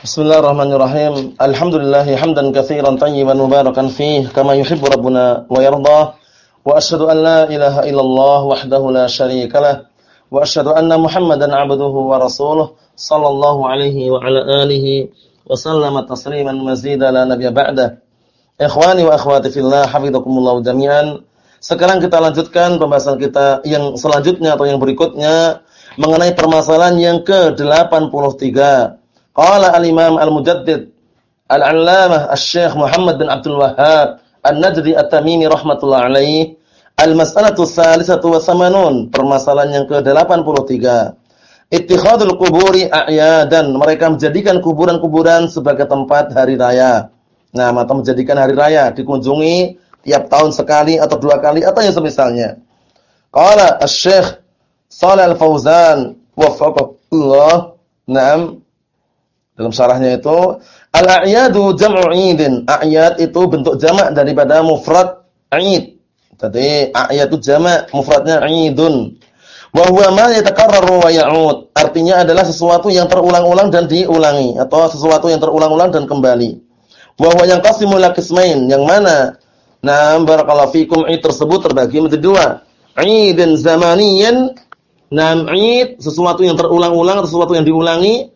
Bismillahirrahmanirrahim. Alhamdulillah hamdan katsiran tayyiban mubarakan fih kama yuhibbu rabbuna wa yarda. Wa asyhadu an la ilaha illallah wahdahu la syarika lah. Wa asyhadu anna Muhammadan 'abduhu wa rasuluh sallallahu alaihi wa ala alihi wa sallama tasliman mazida la nabiyya ba'da. Ikhwani wa akhwati fillah, hafizakumullah jami'an. Sekarang kita lanjutkan pembahasan kita yang selanjutnya atau yang berikutnya mengenai permasalahan yang ke-83 Qala al-Imam al-Mujaddid Al-Allamah Asy-Syaikh Muhammad bin Abdul Wahhab An-Najdi At-Tamimi rahimatullah alaih Al-mas'alatu tsalisatu wa samanun permasalahan yang ke-83 Ittikhadul quburi a'yadan mereka menjadikan kuburan-kuburan sebagai tempat hari raya. Nah atau menjadikan hari raya dikunjungi tiap tahun sekali atau dua kali atau yang semisalnya. Qala Asy-Syaikh Shalal Al-Fauzan wafaqallahu Naam dalam syarahnya itu al-a'yadu jam'u 'idin. A'yad itu bentuk jamak daripada mufrad 'id. Jadi a'yad itu jamak, mufradnya 'idun. Wa huwa ma yatakarraru wa ya'ud. Artinya adalah sesuatu yang terulang-ulang dan diulangi atau sesuatu yang terulang-ulang dan kembali. Wa huwa yanqasimu ila qismain, yang mana nah barakallahu fikum 'id tersebut terbagi menjadi dua. 'idin zamaniyan, nam 'id sesuatu yang terulang-ulang, sesuatu yang diulangi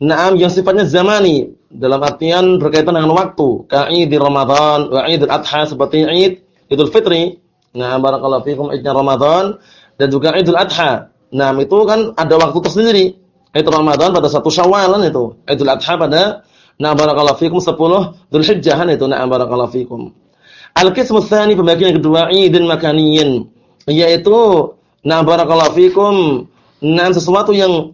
Naam yang sifatnya zamani dalam artian berkaitan dengan waktu, ka'id Ramadan wa Idul Adha seperti Id Idul Fitri. Nah, barakallahu fikum Idnya Ramadan dan juga Idul Adha. Nah, itu kan ada waktu tersendiri. Idul Ramadan pada satu Syawal itu. Idul Adha pada nah barakallahu fikum 10 Dzulhijjah itu. Nah, barakallahu fikum. Al-qismu tsani pembagian yang kedua Idin makaniyin yaitu nah barakallahu fikum nah sesuatu yang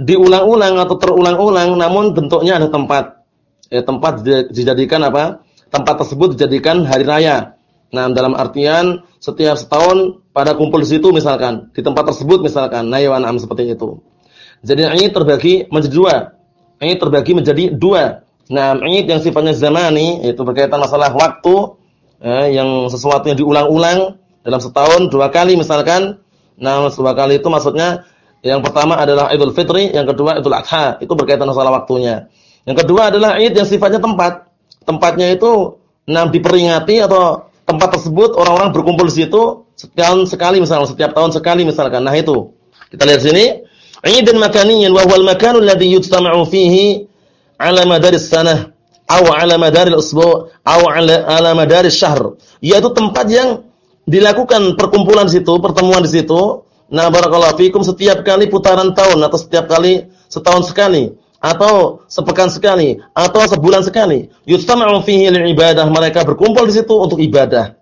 diulang-ulang atau terulang-ulang namun bentuknya ada tempat. Ya, tempat dijadikan apa? Tempat tersebut dijadikan hari raya. Nah, dalam artian setiap setahun pada kumpul di situ misalkan, di tempat tersebut misalkan, ya am seperti itu. Jadi ini terbagi menjadi dua. Ini terbagi menjadi dua. Nah, ini yang sifatnya zamani itu berkaitan masalah waktu eh, yang sesuatu yang diulang-ulang dalam setahun dua kali misalkan. Nah, dua kali itu maksudnya yang pertama adalah Idul Fitri, yang kedua Idul Adha. Itu berkaitan masalah waktunya. Yang kedua adalah Id yang sifatnya tempat. Tempatnya itu nah diperingati atau tempat tersebut orang-orang berkumpul di situ setahun sekali misalnya, setiap tahun sekali misalkan. Nah itu. Kita lihat sini. Idun makaniyan wa huwal makanu alladhi yujtama'u fihi 'ala madaris sanah aw 'ala madaril usbu' aw 'ala, 'ala madaris syahr. Yaitu tempat yang dilakukan perkumpulan di situ, pertemuan di situ Nah, barakallahu fikum setiap kali putaran tahun atau setiap kali setahun sekali atau sepekan sekali atau sebulan sekali. Yustama'u fihi ibadah mereka berkumpul di situ untuk ibadah.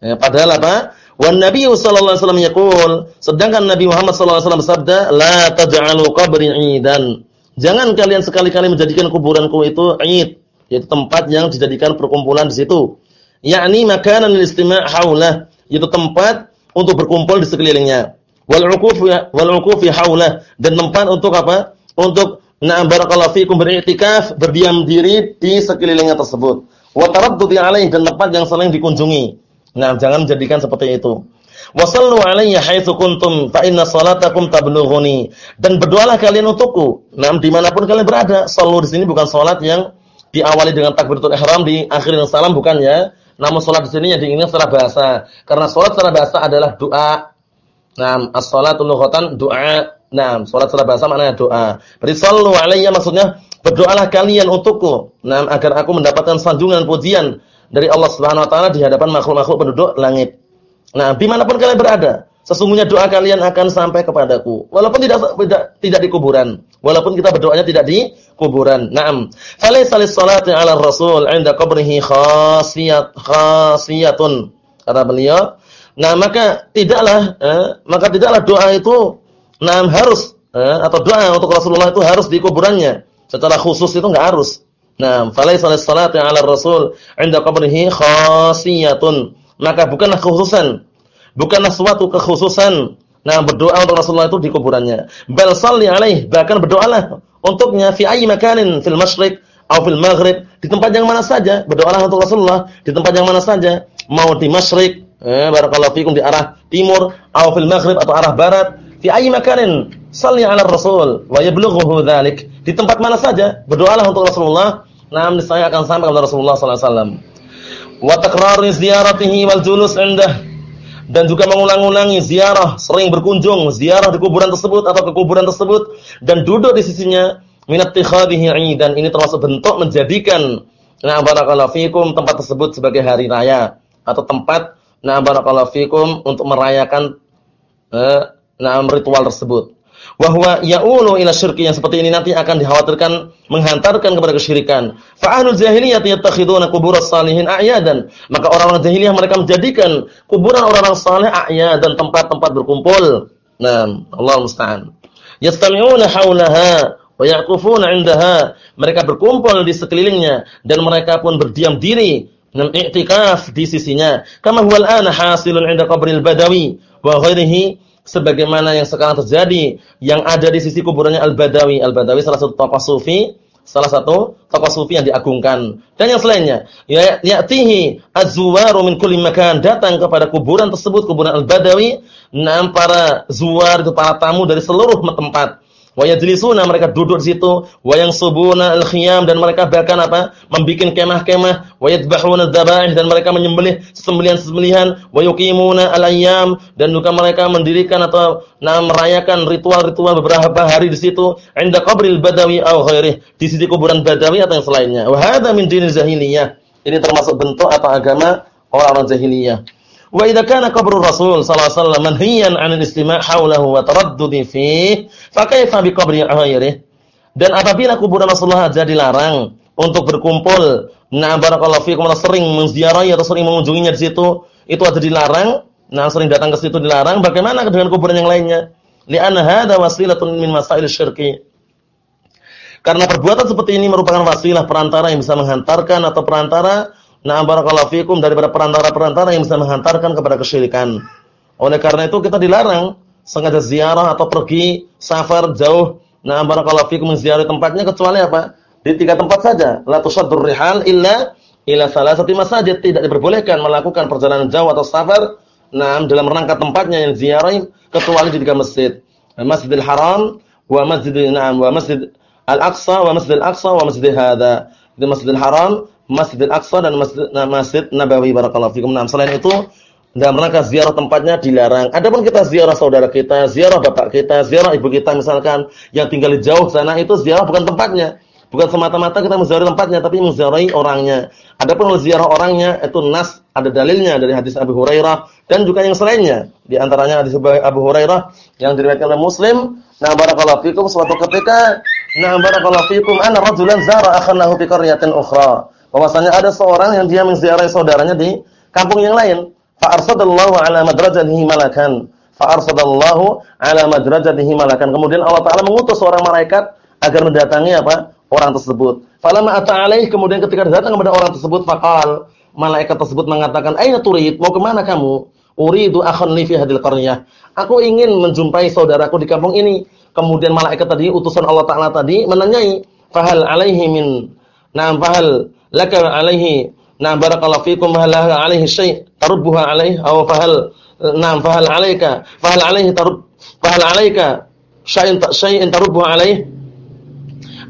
Ya, padahal apa? Wan Nabi sallallahu alaihi wasallam yaqul, sedangkan Nabi Muhammad sallallahu alaihi wasallam bersabda, "La taj'alu qabri 'idan." Jangan kalian sekali-kali menjadikan kuburanku itu 'id, yaitu tempat yang dijadikan perkumpulan di situ. Yakni makanan istima' haulah, yaitu tempat untuk berkumpul di sekelilingnya wal uquf wal uquf haulah dan tempat untuk apa? Untuk na'am barakallahu fikum beriktikaf, berdiam diri di sekelilingnya tersebut. Wa taraddud alaih dan tempat yang sering dikunjungi. Nah, jangan jadikan seperti itu. Wa sallu alayya haitsu kuntum fa inna salatakum tablughuni. Dan berdoalah kalian untukku. Nah, di mana pun kalian berada. Sallu di sini bukan salat yang diawali dengan takbiratul ihram di akhir salam bukan ya. Namun salat di sini yang diinginkan secara bahasa. Karena salat secara bahasa adalah doa Naam, as-salatu lughatan doa. Naam, salat secara bahasa maknanya doa. Berarti sallu alayya maksudnya berdoalah kalian untukku. Naam, agar aku mendapatkan sanjungan pujian dari Allah Subhanahu wa taala di hadapan makhluk-makhluk penduduk langit. Nah, di mana pun kalian berada, sesungguhnya doa kalian akan sampai kepadaku. Walaupun tidak tidak, tidak di kuburan. Walaupun kita berdoanya tidak di kuburan. Naam. Falaysa lis-salati 'ala rasul 'inda qabrihi khasiyat khasiyatun. Kata beliau, Nah, maka tidaklah eh, maka tidaklah doa itu nah harus eh, atau doa untuk Rasulullah itu harus di kuburannya. Secara khusus itu enggak harus. Nah, falaisa lis-salati 'ala rasul 'inda qabrihi khasiyatun. Maka bukanlah kekhususan, bukanlah suatu kekhususan nah berdoa untuk Rasulullah itu di kuburannya. Bal salli alaih, bahkan berdoalah untuknya fi ayyi makanin fil masyriq atau fil maghrib, di tempat yang mana saja, berdoalah untuk Rasulullah di tempat yang mana saja, mau di masyriq eh, barakallahu fikum di arah timur atau fil maghrib atau arah barat. Fi ayyi makanin salli ala rasul wa yablughuhu dzalik di tempat mana saja, berdoalah untuk Rasulullah. Nah, saya akan sampai kepada Rasulullah sallallahu alaihi wasallam. Wa takrari ziyaratihi wal julus indah. Dan juga mengulang-ulangi ziarah, sering berkunjung ziarah di kuburan tersebut atau ke kuburan tersebut. Dan duduk di sisinya minat tikhadihi dan ini termasuk bentuk menjadikan nah barakallahu fikum tempat tersebut sebagai hari raya atau tempat nah barakallahu fikum untuk merayakan eh, nah ritual tersebut bahwa ya'ulu ila syirki yang seperti ini nanti akan dikhawatirkan menghantarkan kepada kesyirikan. Fa ahlul jahiliyah yattakhiduna quburas salihin a'yadan. Maka orang-orang jahiliyah mereka menjadikan kuburan orang-orang saleh a'yadan tempat-tempat berkumpul. Nah, Allah musta'an. Yastami'una haulaha wa yaqufuna 'indaha. Mereka berkumpul di sekelilingnya dan mereka pun berdiam diri dan i'tikaf di sisinya. Kama huwal ana hasilun 'inda qabril badawi wa ghairihi sebagaimana yang sekarang terjadi yang ada di sisi kuburannya Al-Badawi. Al-Badawi salah satu tokoh sufi, salah satu tokoh sufi yang diagungkan. Dan yang selainnya, ya ya'tihi az-zuwaru min kulli makan, datang kepada kuburan tersebut, kuburan Al-Badawi, enam para zuwar itu para tamu dari seluruh tempat wa mereka duduk di situ. Wa yansubuna al-khiyam dan mereka bahkan apa? Membikin kemah-kemah. Wa yadbahuna dzabaih dan mereka menyembelih sembelihan-sembelihan. Wa yuqimuna al-ayyam dan juga mereka mendirikan atau nah merayakan ritual-ritual beberapa hari di situ. Inda qabril badawi aw ghairih di sisi kuburan badawi atau yang selainnya. Wa hadza min dinil jahiliyah. Ini termasuk bentuk atau agama orang-orang jahiliyah Wa idza kana qabrur Rasul sallallahu alaihi wasallam manhiyan 'anil istima' haulahu wa taraddudi fihi, fa kaifa bi qabri ghairihi? Dan apabila kuburan Rasulullah jadi dilarang untuk berkumpul, nah barakallahu fiikum sering menziarahi atau sering mengunjunginya di situ, itu ada dilarang, nah sering datang ke situ dilarang, bagaimana dengan kuburan yang lainnya? Li'anna hadza wasilatun min masail syirki. Karena perbuatan seperti ini merupakan wasilah perantara yang bisa menghantarkan atau perantara Nah, barakallahu fikum daripada perantara-perantara yang bisa menghantarkan kepada kesyirikan. Oleh karena itu kita dilarang sengaja ziarah atau pergi safar jauh. Nah, barakallahu fikum ziarah tempatnya kecuali apa? Di tiga tempat saja. La tusaddur rihal illa ila salasati masajid. Tidak diperbolehkan melakukan perjalanan jauh atau safar nah dalam rangka tempatnya yang ziarah kecuali di tiga masjid. Masjidil Haram wa Masjid Na'am wa Masjid Al-Aqsa wa Masjid Al-Aqsa wa Masjid Hadza. Di Masjidil Haram Masjidil Aqsa dan Masjid, Masjid Nabawi barakallahu fikum. Nah, selain itu dalam rangka ziarah tempatnya dilarang. Adapun kita ziarah saudara kita, ziarah bapak kita, ziarah ibu kita misalkan yang tinggal di jauh sana itu ziarah bukan tempatnya. Bukan semata-mata kita menziarahi tempatnya tapi menziarahi orangnya. Adapun ziarah orangnya itu nas ada dalilnya dari hadis Abu Hurairah dan juga yang selainnya. Di antaranya hadis Abu Hurairah yang diriwayatkan oleh Muslim. Nah, barakallahu fikum suatu ketika, nah barakallahu fikum anna rajulan zara akhan lahu fi qaryatin ukhra bahwasanya ada seorang yang dia menziarahi saudaranya di kampung yang lain. Fa arsadallahu ala madrajatihi malakan. Fa arsadallahu ala madrajatihi malakan. Kemudian Allah Taala mengutus seorang malaikat agar mendatangi apa? orang tersebut. Falamma ata alaih kemudian ketika datang kepada orang tersebut faqal malaikat tersebut mengatakan, "Aina turid? Mau ke mana kamu?" Uridu akhan li fi hadil qaryah. Aku ingin menjumpai saudaraku di kampung ini. Kemudian malaikat tadi utusan Allah Taala tadi menanyai, "Fahal alaihi min Nah, fahal laka alaihi na barakallahu fikum hal alaihi syai' tarubbuha alaihi aw fahal na fahal alaika fahal alaihi tarub fahal alaika syai'in syai'in tarubbuha alaihi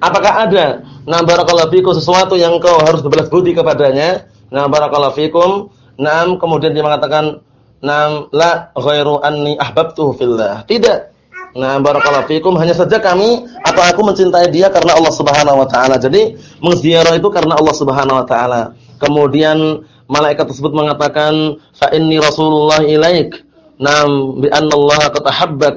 apakah ada na barakallahu fikum sesuatu yang kau harus berbalas budi kepadanya na barakallahu fikum Naam kemudian dia mengatakan Naam la ghairu anni ahbabtuhu fillah. Tidak. Nah, barakallahu fikum hanya saja kami atau aku mencintai dia karena Allah Subhanahu wa taala. Jadi, mengziarah itu karena Allah Subhanahu wa taala. Kemudian malaikat tersebut mengatakan, "Fa inni Rasulullah ilaik." Nam bi anna Allah qad ahabbak.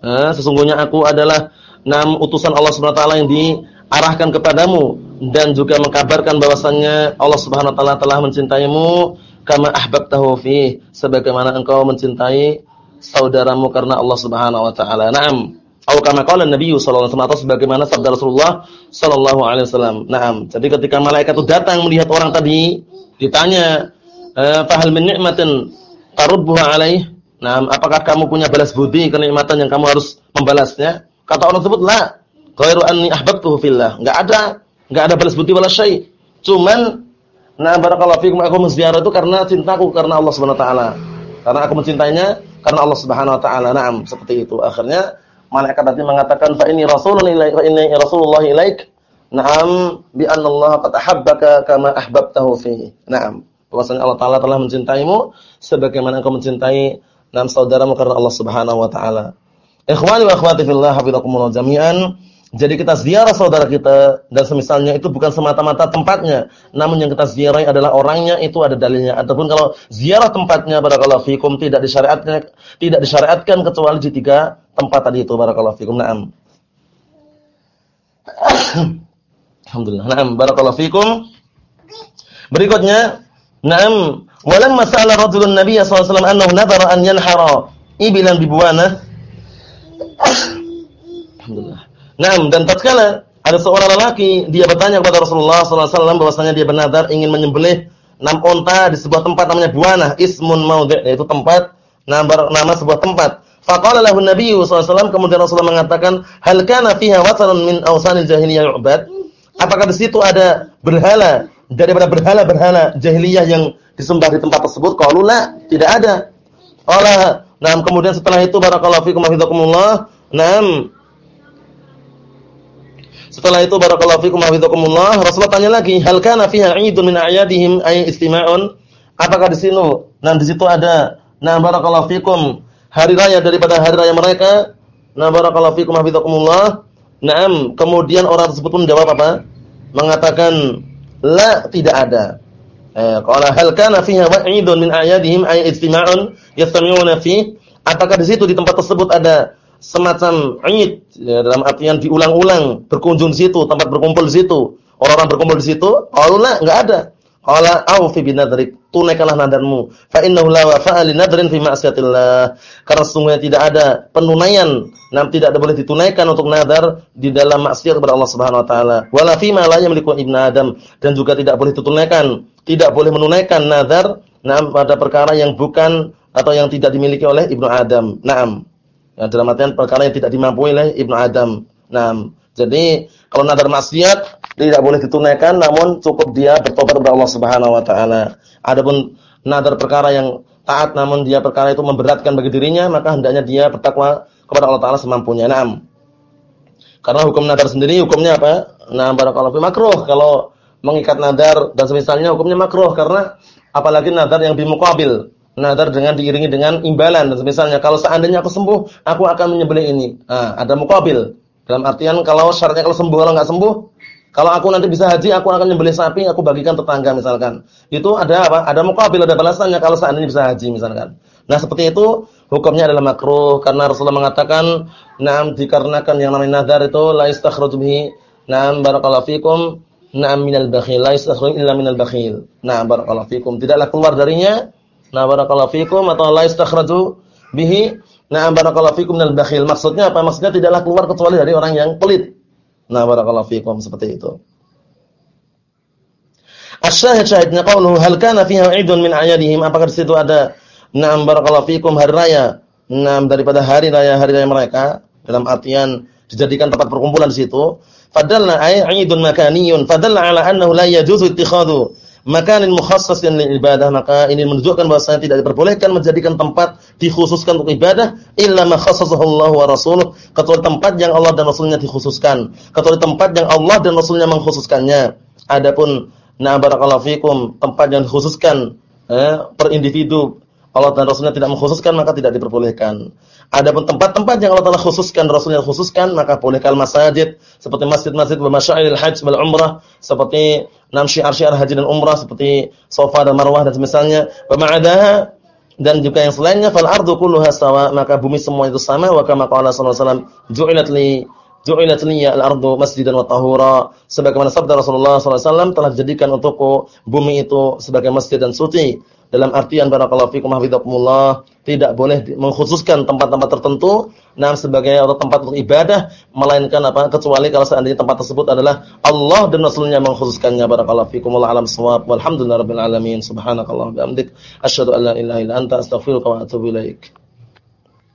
Nah, sesungguhnya aku adalah nam utusan Allah Subhanahu wa taala yang diarahkan kepadamu dan juga mengkabarkan bahwasannya Allah Subhanahu wa taala telah mencintaimu kama ahbabtahu fi sebagaimana engkau mencintai saudaramu karena Allah Subhanahu wa taala. Naam. Atau kama qala Nabi sallallahu alaihi wasallam sebagaimana sabda Rasulullah sallallahu alaihi wasallam. Naam. Jadi ketika malaikat itu datang melihat orang tadi, ditanya, eh, "Fahal min ni'matin tarubbuha alaih?" Naam, apakah kamu punya balas budi kenikmatan yang kamu harus membalasnya? Kata orang tersebut, "La, ghairu anni ahbabtuhu fillah." Enggak ada, enggak ada balas budi wala syai. Cuman nah barakallahu fikum aku menziarah itu karena cintaku karena Allah Subhanahu wa taala. Karena aku mencintainya karena Allah Subhanahu wa taala. Naam, seperti itu. Akhirnya malaikat nanti mengatakan fa inni rasulun ilaik fa inni rasulullah ilaik. Naam bi anna Allah qad ahabbaka kama ahbabtahu fi. Naam. Bahwasanya Allah taala telah mencintaimu sebagaimana engkau mencintai nam saudaramu karena Allah Subhanahu wa taala. Ikhwani wa akhwati fillah hafizakumullah jami'an. Jadi kita ziarah saudara kita dan semisalnya itu bukan semata-mata tempatnya, namun yang kita ziarahi adalah orangnya itu ada dalilnya. Ataupun kalau ziarah tempatnya barakallahu fikum tidak disyariatkan tidak disyariatkan kecuali di tiga tempat tadi itu barakallahu fikum. Naam. Alhamdulillah. Naam barakallahu fikum. Berikutnya, naam, walamma sa'ala rajulun Nabiy sallallahu alaihi wasallam annahu nadhara an yanhara ibilan bibuana. Naam, dan tatkala ada seorang lelaki dia bertanya kepada Rasulullah sallallahu alaihi wasallam bahwasanya dia bernadar ingin menyembelih enam unta di sebuah tempat namanya Buana, ismun maudhi' yaitu tempat nama, nama sebuah tempat. Faqala lahu Nabi sallallahu alaihi wasallam kemudian Rasulullah mengatakan, "Hal kana fiha watanun min awsanil jahiliyah yu'bad?" Apakah di situ ada berhala daripada berhala-berhala jahiliyah yang disembah di tempat tersebut? Qalu la, tidak ada. Allah, nah kemudian setelah itu barakallahu fikum wa. Naam, setelah itu barakallahu fikum wa hafizakumullah, Rasulullah tanya lagi, "Hal kana fiha 'idun min a'yadihim ay istima'un?" Apakah di sini nah di situ ada nah barakallahu fikum hari raya daripada hari raya mereka? Nah barakallahu fikum wa hafizakumullah. Naam, kemudian orang tersebut pun menjawab apa? Mengatakan, "La, tidak ada." Eh, qala hal kana fiha wa'idun min a'yadihim ay istima'un yastami'una fi? Apakah di situ di tempat tersebut ada semacam Eid ya, dalam artian diulang-ulang berkunjung situ, tempat berkumpul situ. Orang-orang berkumpul di situ, Allah enggak ada. Qala aufi binadrik, tunaikanlah nadarmu. Fa innahu la wafa'a linadrin fi ma'siyatillah. Karena sesungguhnya tidak ada penunaian, nam tidak ada boleh ditunaikan untuk nadar di dalam maksiat kepada Allah Subhanahu wa taala. Wala fi ma la yamliku ibnu Adam dan juga tidak boleh ditunaikan, tidak boleh menunaikan nadar nam pada perkara yang bukan atau yang tidak dimiliki oleh ibnu Adam. Naam. Ya, dalam artian perkara yang tidak dimampu oleh Ibnu Adam. Nah, jadi kalau nadar maksiat tidak boleh ditunaikan namun cukup dia bertobat kepada Allah Subhanahu wa taala. Adapun nadar perkara yang taat namun dia perkara itu memberatkan bagi dirinya, maka hendaknya dia bertakwa kepada Allah taala semampunya. Naam. Karena hukum nadar sendiri hukumnya apa? Nah, barakallahu fi makruh kalau mengikat nadar dan semisalnya hukumnya makruh karena apalagi nadar yang bimuqabil nadar dengan diiringi dengan imbalan. Misalnya kalau seandainya aku sembuh aku akan menyembelih ini. Nah, ada mukabil dalam artian kalau syaratnya kalau sembuh kalau nggak sembuh kalau aku nanti bisa haji aku akan menyembelih sapi aku bagikan tetangga misalkan. Itu ada apa? Ada mukabil ada balasannya kalau seandainya bisa haji misalkan. Nah seperti itu hukumnya adalah makruh karena Rasulullah mengatakan na'am dikarenakan yang namanya nadar itu la istakhruju bihi. Na'am barakallahu fikum. Na'am minal bakhil. La istakhruju illa minal bakhil. Na'am barakallahu fikum. Tidaklah keluar darinya Nah, barakallahu fikum atau la istakhraju bihi. Nah, barakallahu fikum minal bakhil. Maksudnya apa? Maksudnya tidaklah keluar kecuali dari orang yang pelit. Nah, barakallahu fikum seperti itu. Asyahid syahidnya qauluhu hal kana fiha 'idun min a'yadihim? Apakah di situ ada na'am barakallahu fikum hari raya? Na'am daripada hari raya hari raya mereka dalam artian dijadikan tempat perkumpulan di situ. Fadalla ay 'idun makaniyun. Fadalla 'ala annahu la yajuzu ittikhadhu makanin mukhassasin lil ibadah maka ini menunjukkan bahwasanya tidak diperbolehkan menjadikan tempat dikhususkan untuk ibadah illa ma wa rasuluh. Kecuali tempat yang Allah dan Rasulnya dikhususkan. Kecuali tempat yang Allah dan Rasulnya mengkhususkannya. Adapun na barakallahu fikum tempat yang dikhususkan eh, per individu Allah dan Rasulnya tidak mengkhususkan maka tidak diperbolehkan. Adapun tempat-tempat yang Allah Taala khususkan, Rasulnya khususkan maka bolehkan masjid seperti masjid-masjid wa masyairil hajj wal umrah seperti enam syiar-syiar haji dan umrah seperti Safa dan Marwah dan semisalnya. Wa ma'adaha dan juga yang selainnya fal ardu kulluha sawa maka bumi semua itu sama wa kama qala sallallahu alaihi wasallam ju'ilat ju'ilat al-ardu masjidan wa tahura. Sebagaimana sabda Rasulullah wasallam telah dijadikan untukku bumi itu sebagai masjid dan suci. Dalam artian barakallahu fikum hafizakumullah tidak boleh mengkhususkan tempat-tempat tertentu nah sebagai atau tempat untuk ibadah melainkan apa? Kecuali kalau seandainya tempat tersebut adalah Allah dan Rasulnya mengkhususkannya. Barakallahu fikum wallahu alam shawab walhamdulillahirabbil alamin. Subhanakallah bihamdik. Asyhadu an la ilaha illa anta astaghfiruka wa atubu ilaik